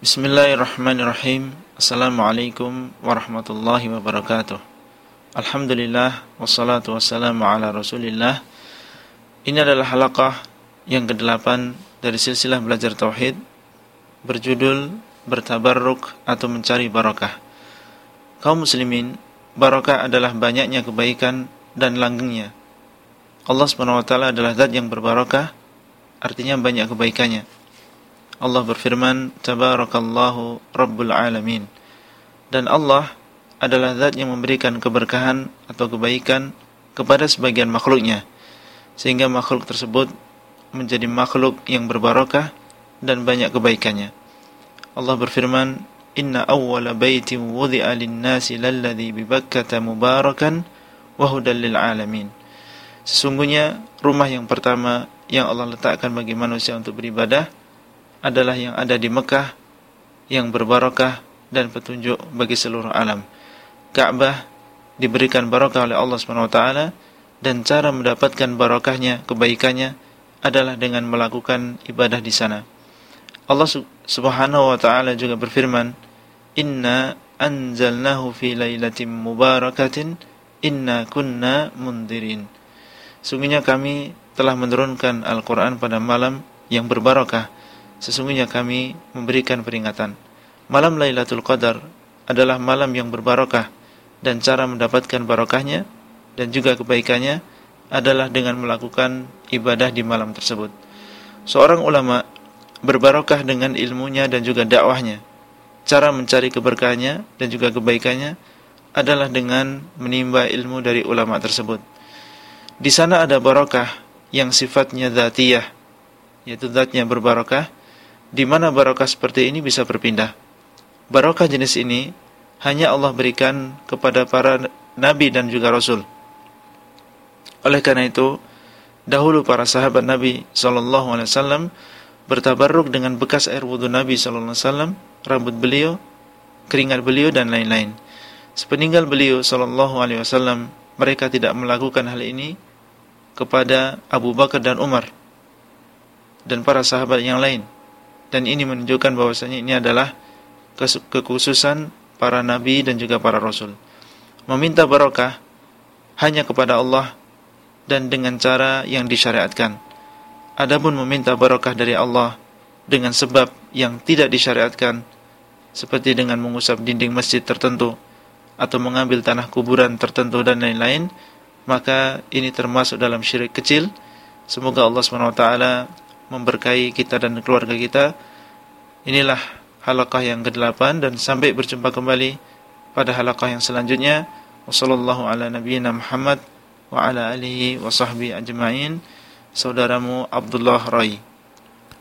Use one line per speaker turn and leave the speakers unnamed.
Bismillahirrahmanirrahim. Assalamualaikum warahmatullahi wabarakatuh. Alhamdulillah Wassalatu wassalamu ala rasulillah. Ini adalah halaqah yang ke-8 dari silsilah belajar Tauhid Berjudul Bertabarruk atau mencari barakah Kaum muslimin Barakah adalah banyaknya kebaikan dan langgengnya. Allah SWT adalah zat yang berbarakah Artinya banyak kebaikannya Allah berfirman, Tabarakallahu Rabbul Alamin. Dan Allah adalah zat yang memberikan keberkahan atau kebaikan kepada sebagian makhluknya. Sehingga makhluk tersebut menjadi makhluk yang berbarakah dan banyak kebaikannya. Allah berfirman, Inna awwala baitin wudhi'a lin-nasi lalladhi bi Bakkata mubarakan wa hudan lil alamin. Sesungguhnya rumah yang pertama yang Allah letakkan bagi manusia untuk beribadah adalah yang ada di Mekah yang berbarakah dan petunjuk bagi seluruh alam. Ka'bah diberikan barakah oleh Allah Subhanahu wa taala dan cara mendapatkan barakahnya, kebaikannya adalah dengan melakukan ibadah di sana. Allah Subhanahu wa taala juga berfirman, "Inna anzalnahu fi lailatin mubarakatin inna kunna mundirin." Sungguhnya kami telah menurunkan Al-Qur'an pada malam yang berbarakah sesungguhnya kami memberikan peringatan. Malam Lailatul Qadar adalah malam yang berbarakah dan cara mendapatkan barakahnya dan juga kebaikannya adalah dengan melakukan ibadah di malam tersebut. Seorang ulama berbarakah dengan ilmunya dan juga dakwahnya. Cara mencari keberkahannya dan juga kebaikannya adalah dengan menimba ilmu dari ulama tersebut. Di sana ada barakah yang sifatnya zatiyah, yaitu zatnya berbarakah, di mana barokah seperti ini bisa berpindah. Barokah jenis ini hanya Allah berikan kepada para nabi dan juga rasul. Oleh karena itu, dahulu para sahabat Nabi sallallahu alaihi wasallam bertabarruk dengan bekas air wudhu Nabi sallallahu alaihi wasallam, rambut beliau, keringat beliau dan lain-lain. Sepeninggal beliau sallallahu alaihi wasallam, mereka tidak melakukan hal ini kepada Abu Bakar dan Umar dan para sahabat yang lain dan ini menunjukkan bahwasanya ini adalah kekhususan para nabi dan juga para rasul. Meminta barokah hanya kepada Allah dan dengan cara yang disyariatkan. Adapun meminta barokah dari Allah dengan sebab yang tidak disyariatkan seperti dengan mengusap dinding masjid tertentu atau mengambil tanah kuburan tertentu dan lain-lain, maka ini termasuk dalam syirik kecil. Semoga Allah SWT memberkahi kita dan keluarga kita. Inilah halaqah yang ke-8 dan sampai berjumpa kembali pada halaqah yang selanjutnya. Wassallallahu ala nabiyyina Muhammad wa ala alihi wa sahbihi ajma'in. Saudaramu Abdullah Rai.